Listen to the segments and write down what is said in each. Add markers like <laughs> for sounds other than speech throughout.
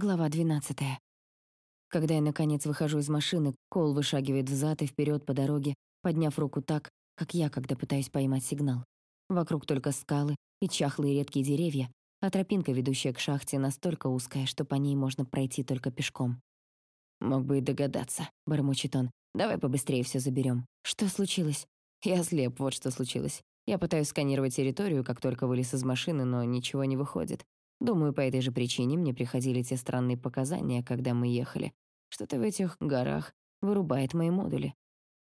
Глава 12. Когда я, наконец, выхожу из машины, Кол вышагивает взад и вперед по дороге, подняв руку так, как я, когда пытаюсь поймать сигнал. Вокруг только скалы и чахлые редкие деревья, а тропинка, ведущая к шахте, настолько узкая, что по ней можно пройти только пешком. «Мог бы и догадаться», — бормочет он. «Давай побыстрее все заберем. «Что случилось?» «Я слеп, вот что случилось. Я пытаюсь сканировать территорию, как только вылез из машины, но ничего не выходит. Думаю, по этой же причине мне приходили те странные показания, когда мы ехали. Что-то в этих горах вырубает мои модули.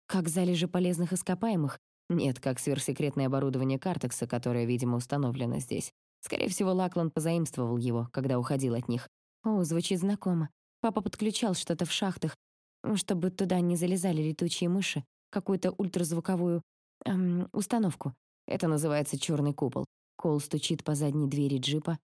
Как залежи полезных ископаемых? Нет, как сверхсекретное оборудование Картекса, которое, видимо, установлено здесь. Скорее всего, Лакланд позаимствовал его, когда уходил от них. О, звучит знакомо. Папа подключал что-то в шахтах, чтобы туда не залезали летучие мыши, какую-то ультразвуковую эм, установку. Это называется черный купол. Кол стучит по задней двери джипа,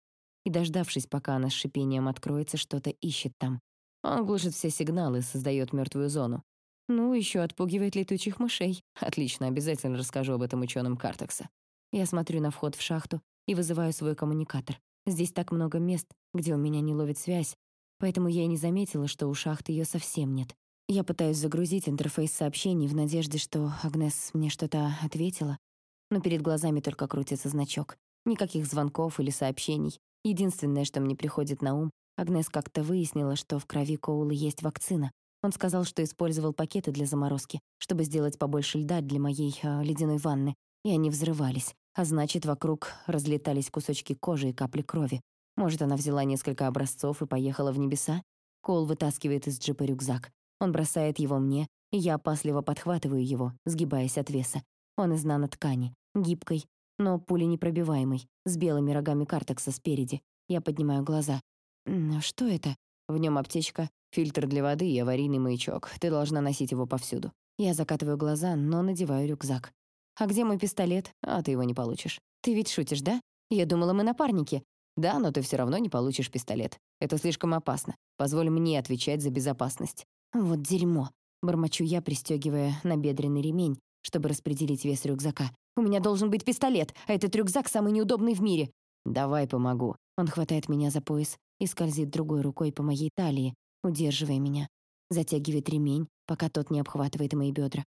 и, дождавшись, пока она с шипением откроется, что-то ищет там. Он глушит все сигналы, создает мертвую зону. Ну, еще отпугивает летучих мышей. Отлично, обязательно расскажу об этом ученым Картекса. Я смотрю на вход в шахту и вызываю свой коммуникатор. Здесь так много мест, где у меня не ловит связь, поэтому я и не заметила, что у шахты ее совсем нет. Я пытаюсь загрузить интерфейс сообщений в надежде, что Агнес мне что-то ответила, но перед глазами только крутится значок. Никаких звонков или сообщений. Единственное, что мне приходит на ум, Агнес как-то выяснила, что в крови Коула есть вакцина. Он сказал, что использовал пакеты для заморозки, чтобы сделать побольше льда для моей э, ледяной ванны, и они взрывались, а значит, вокруг разлетались кусочки кожи и капли крови. Может, она взяла несколько образцов и поехала в небеса? Коул вытаскивает из джипа рюкзак. Он бросает его мне, и я опасливо подхватываю его, сгибаясь от веса. Он из наноткани, гибкой, но пуленепробиваемый, с белыми рогами картекса спереди. Я поднимаю глаза. «Что это?» В нем аптечка, фильтр для воды и аварийный маячок. Ты должна носить его повсюду. Я закатываю глаза, но надеваю рюкзак. «А где мой пистолет?» «А ты его не получишь». «Ты ведь шутишь, да? Я думала, мы напарники». «Да, но ты все равно не получишь пистолет. Это слишком опасно. Позволь мне отвечать за безопасность». «Вот дерьмо», — бормочу я, пристегивая набедренный ремень, чтобы распределить вес рюкзака. У меня должен быть пистолет, а этот рюкзак самый неудобный в мире. Давай помогу. Он хватает меня за пояс и скользит другой рукой по моей талии, удерживая меня. Затягивает ремень, пока тот не обхватывает мои бедра.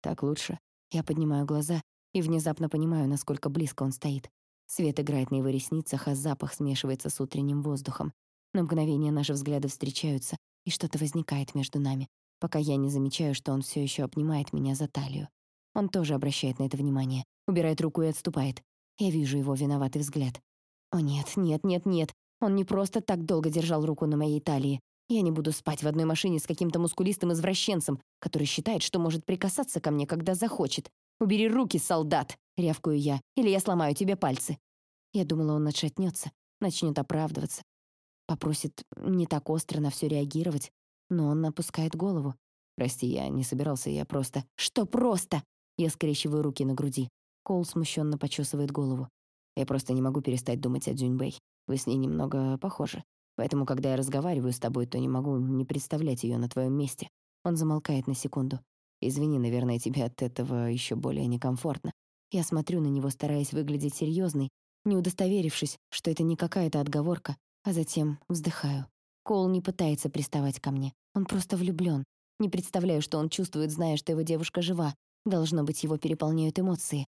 Так лучше. Я поднимаю глаза и внезапно понимаю, насколько близко он стоит. Свет играет на его ресницах, а запах смешивается с утренним воздухом. На мгновение наши взгляды встречаются, и что-то возникает между нами, пока я не замечаю, что он все еще обнимает меня за талию. Он тоже обращает на это внимание, убирает руку и отступает. Я вижу его виноватый взгляд. О нет, нет, нет, нет. Он не просто так долго держал руку на моей талии. Я не буду спать в одной машине с каким-то мускулистым извращенцем, который считает, что может прикасаться ко мне, когда захочет. «Убери руки, солдат!» — рявкаю я. «Или я сломаю тебе пальцы». Я думала, он отшатнется, начнет оправдываться. Попросит не так остро на все реагировать, но он опускает голову. «Прости, я не собирался, я просто...» «Что просто?» Я скрещиваю руки на груди. Коул смущенно почесывает голову. Я просто не могу перестать думать о Дзюньбэй. Вы с ней немного похожи. Поэтому, когда я разговариваю с тобой, то не могу не представлять ее на твоем месте. Он замолкает на секунду. Извини, наверное, тебе от этого еще более некомфортно. Я смотрю на него, стараясь выглядеть серьезной, не удостоверившись, что это не какая-то отговорка, а затем вздыхаю. Коул не пытается приставать ко мне. Он просто влюблен. Не представляю, что он чувствует, зная, что его девушка жива, Должно быть, его переполняют эмоции.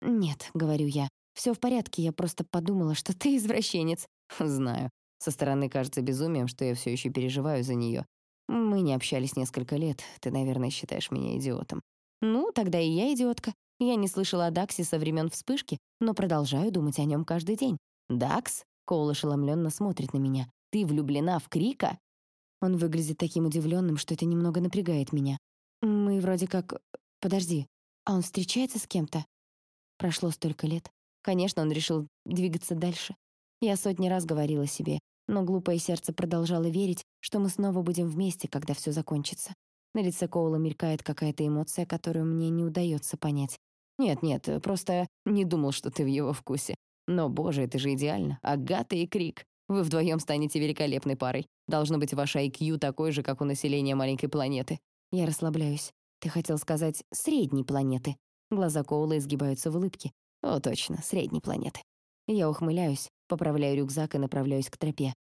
«Нет», — говорю я, — «всё в порядке, я просто подумала, что ты извращенец». <laughs> «Знаю. Со стороны кажется безумием, что я всё ещё переживаю за неё. Мы не общались несколько лет, ты, наверное, считаешь меня идиотом». «Ну, тогда и я идиотка. Я не слышала о Даксе со времен вспышки, но продолжаю думать о нём каждый день». «Дакс?» — Коул ошеломлённо смотрит на меня. «Ты влюблена в Крика?» Он выглядит таким удивлённым, что это немного напрягает меня. Мы вроде как Подожди, а он встречается с кем-то? Прошло столько лет. Конечно, он решил двигаться дальше. Я сотни раз говорила себе, но глупое сердце продолжало верить, что мы снова будем вместе, когда все закончится. На лице Коула мелькает какая-то эмоция, которую мне не удается понять. «Нет-нет, просто не думал, что ты в его вкусе. Но, боже, это же идеально. Агата и Крик. Вы вдвоем станете великолепной парой. Должно быть, ваш IQ такой же, как у населения маленькой планеты». Я расслабляюсь. Ты хотел сказать «средней планеты». Глаза Коула изгибаются в улыбке. О, точно, средней планеты. Я ухмыляюсь, поправляю рюкзак и направляюсь к тропе.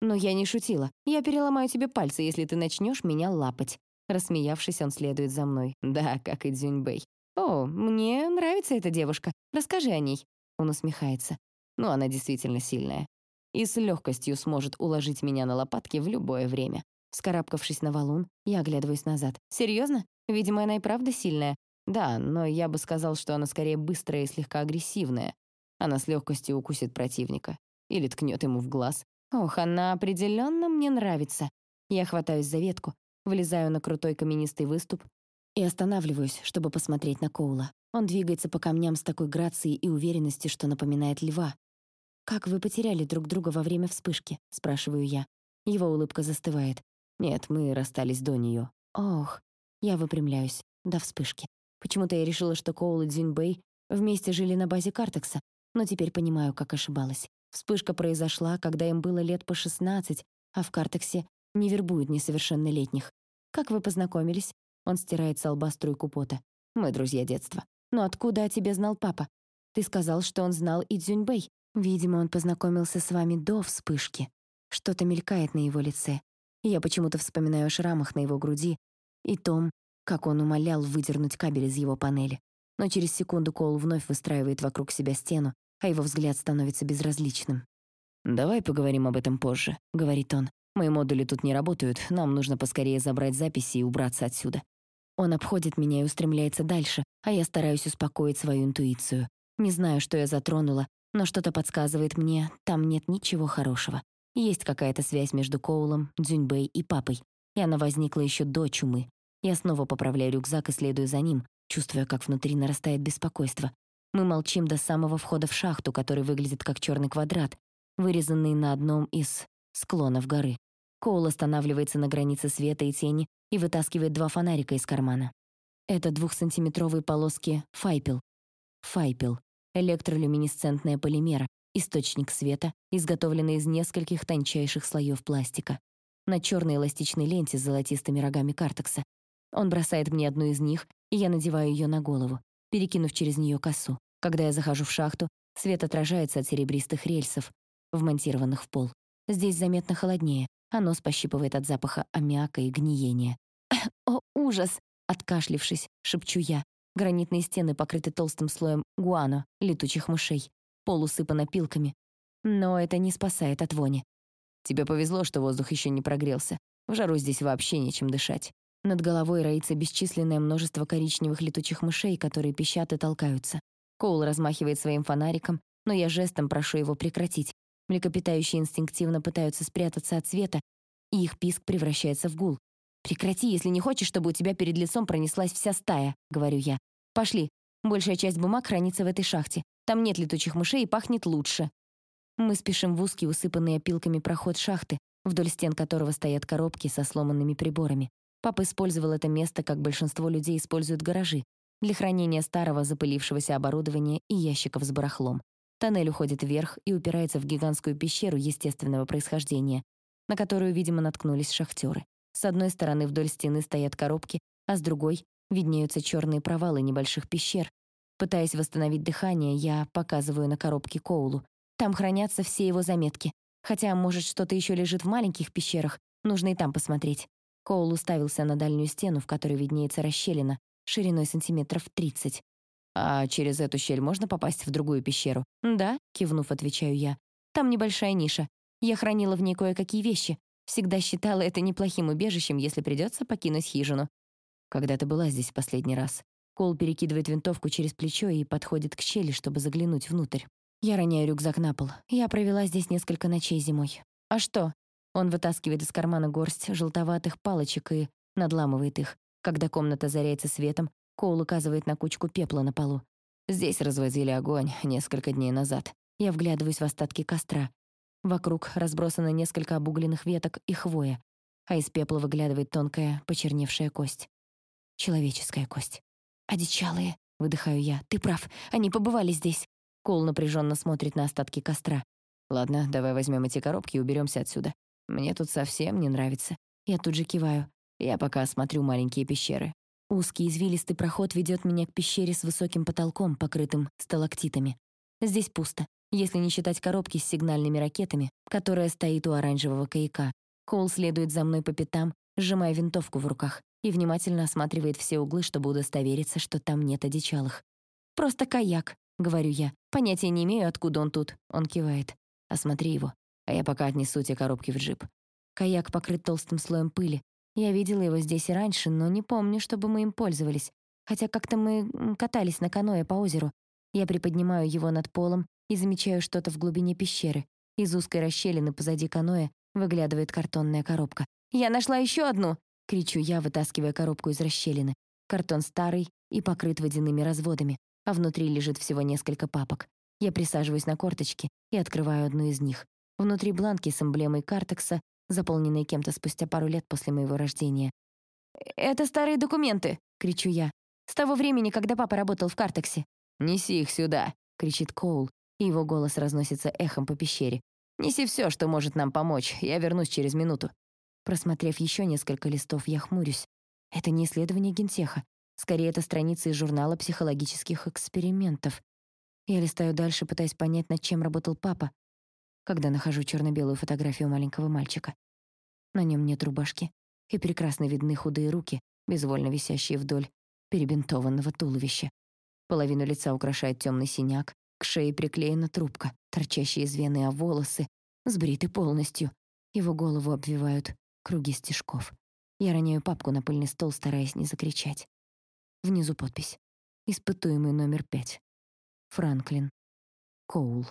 «Но я не шутила. Я переломаю тебе пальцы, если ты начнешь меня лапать». Рассмеявшись, он следует за мной. Да, как и Дзюньбэй. «О, мне нравится эта девушка. Расскажи о ней». Он усмехается. «Ну, она действительно сильная. И с легкостью сможет уложить меня на лопатки в любое время». Скарабкавшись на валун, я оглядываюсь назад. «Серьезно? Видимо, она и правда сильная. Да, но я бы сказал, что она скорее быстрая и слегка агрессивная. Она с легкостью укусит противника. Или ткнет ему в глаз. Ох, она определенно мне нравится. Я хватаюсь за ветку, влезаю на крутой каменистый выступ и останавливаюсь, чтобы посмотреть на Коула. Он двигается по камням с такой грацией и уверенностью, что напоминает льва. «Как вы потеряли друг друга во время вспышки?» — спрашиваю я. Его улыбка застывает. «Нет, мы расстались до нее». «Ох». Я выпрямляюсь. До вспышки. Почему-то я решила, что Коул и Дзюньбэй вместе жили на базе Картекса, но теперь понимаю, как ошибалась. Вспышка произошла, когда им было лет по 16, а в Картексе не вербуют несовершеннолетних. «Как вы познакомились?» Он стирает с лба струйку пота. «Мы друзья детства». «Но откуда о тебе знал папа? Ты сказал, что он знал и Дзюньбэй. Видимо, он познакомился с вами до вспышки. Что-то мелькает на его лице. Я почему-то вспоминаю о шрамах на его груди и том, как он умолял выдернуть кабель из его панели. Но через секунду Коул вновь выстраивает вокруг себя стену, а его взгляд становится безразличным. «Давай поговорим об этом позже», — говорит он. «Мои модули тут не работают, нам нужно поскорее забрать записи и убраться отсюда». Он обходит меня и устремляется дальше, а я стараюсь успокоить свою интуицию. Не знаю, что я затронула, но что-то подсказывает мне, там нет ничего хорошего. Есть какая-то связь между Коулом, Дзюньбэй и папой, и она возникла еще до чумы. Я снова поправляю рюкзак и следую за ним, чувствуя, как внутри нарастает беспокойство. Мы молчим до самого входа в шахту, который выглядит как черный квадрат, вырезанный на одном из склонов горы. Коул останавливается на границе света и тени и вытаскивает два фонарика из кармана. Это двухсантиметровые полоски файпел. Файпел — электролюминесцентная полимера, источник света, изготовленный из нескольких тончайших слоев пластика. На черной эластичной ленте с золотистыми рогами картекса. Он бросает мне одну из них, и я надеваю ее на голову, перекинув через нее косу. Когда я захожу в шахту, свет отражается от серебристых рельсов, вмонтированных в пол. Здесь заметно холоднее, а нос пощипывает от запаха аммиака и гниения. «О, ужас!» — откашлившись, шепчу я. Гранитные стены покрыты толстым слоем гуано, летучих мышей. Пол усыпан опилками. Но это не спасает от вони. Тебе повезло, что воздух еще не прогрелся. В жару здесь вообще нечем дышать. Над головой роится бесчисленное множество коричневых летучих мышей, которые пищат и толкаются. Коул размахивает своим фонариком, но я жестом прошу его прекратить. Млекопитающие инстинктивно пытаются спрятаться от света, и их писк превращается в гул. «Прекрати, если не хочешь, чтобы у тебя перед лицом пронеслась вся стая», — говорю я. «Пошли. Большая часть бумаг хранится в этой шахте. Там нет летучих мышей и пахнет лучше». Мы спешим в узкий, усыпанный опилками проход шахты, вдоль стен которого стоят коробки со сломанными приборами. Папа использовал это место, как большинство людей используют гаражи, для хранения старого запылившегося оборудования и ящиков с барахлом. Тоннель уходит вверх и упирается в гигантскую пещеру естественного происхождения, на которую, видимо, наткнулись шахтеры. С одной стороны вдоль стены стоят коробки, а с другой виднеются черные провалы небольших пещер. Пытаясь восстановить дыхание, я показываю на коробке Коулу. Там хранятся все его заметки. Хотя, может, что-то еще лежит в маленьких пещерах, нужно и там посмотреть. Коул уставился на дальнюю стену, в которой виднеется расщелина, шириной сантиметров 30. «А через эту щель можно попасть в другую пещеру?» «Да», — кивнув, отвечаю я. «Там небольшая ниша. Я хранила в ней кое-какие вещи. Всегда считала это неплохим убежищем, если придется покинуть хижину». «Когда ты была здесь последний раз?» Кол перекидывает винтовку через плечо и подходит к щели, чтобы заглянуть внутрь. Я роняю рюкзак на пол. Я провела здесь несколько ночей зимой. «А что?» Он вытаскивает из кармана горсть желтоватых палочек и надламывает их. Когда комната заряется светом, Коул указывает на кучку пепла на полу. Здесь развозили огонь несколько дней назад. Я вглядываюсь в остатки костра. Вокруг разбросано несколько обугленных веток и хвоя, а из пепла выглядывает тонкая, почерневшая кость. Человеческая кость. «Одичалые», — выдыхаю я. «Ты прав, они побывали здесь». Коул напряженно смотрит на остатки костра. «Ладно, давай возьмем эти коробки и уберемся отсюда. Мне тут совсем не нравится». Я тут же киваю. Я пока осмотрю маленькие пещеры. Узкий извилистый проход ведет меня к пещере с высоким потолком, покрытым сталактитами. Здесь пусто. если не считать коробки с сигнальными ракетами, которая стоит у оранжевого каяка. Коул следует за мной по пятам, сжимая винтовку в руках, и внимательно осматривает все углы, чтобы удостовериться, что там нет одичалых. «Просто каяк», — говорю я. «Понятия не имею, откуда он тут». Он кивает. «Осмотри его, а я пока отнесу те коробки в джип». Каяк покрыт толстым слоем пыли. Я видела его здесь и раньше, но не помню, чтобы мы им пользовались. Хотя как-то мы катались на каное по озеру. Я приподнимаю его над полом и замечаю что-то в глубине пещеры. Из узкой расщелины позади каноэ выглядывает картонная коробка. «Я нашла еще одну!» — кричу я, вытаскивая коробку из расщелины. Картон старый и покрыт водяными разводами, а внутри лежит всего несколько папок. Я присаживаюсь на корточки и открываю одну из них. Внутри бланки с эмблемой Картекса, заполненные кем-то спустя пару лет после моего рождения. «Это старые документы!» — кричу я. «С того времени, когда папа работал в Картексе». «Неси их сюда!» — кричит Коул, и его голос разносится эхом по пещере. «Неси все, что может нам помочь. Я вернусь через минуту». Просмотрев еще несколько листов, я хмурюсь. Это не исследование гентеха. Скорее, это страница из журнала психологических экспериментов. Я листаю дальше, пытаясь понять, над чем работал папа, когда нахожу черно-белую фотографию маленького мальчика. На нем нет рубашки, и прекрасно видны худые руки, безвольно висящие вдоль перебинтованного туловища. Половину лица украшает темный синяк, к шее приклеена трубка, торчащая из вены, а волосы сбриты полностью. Его голову обвивают круги стежков. Я роняю папку на пыльный стол, стараясь не закричать. Внизу подпись. Испытуемый номер пять. Франклин. Коул.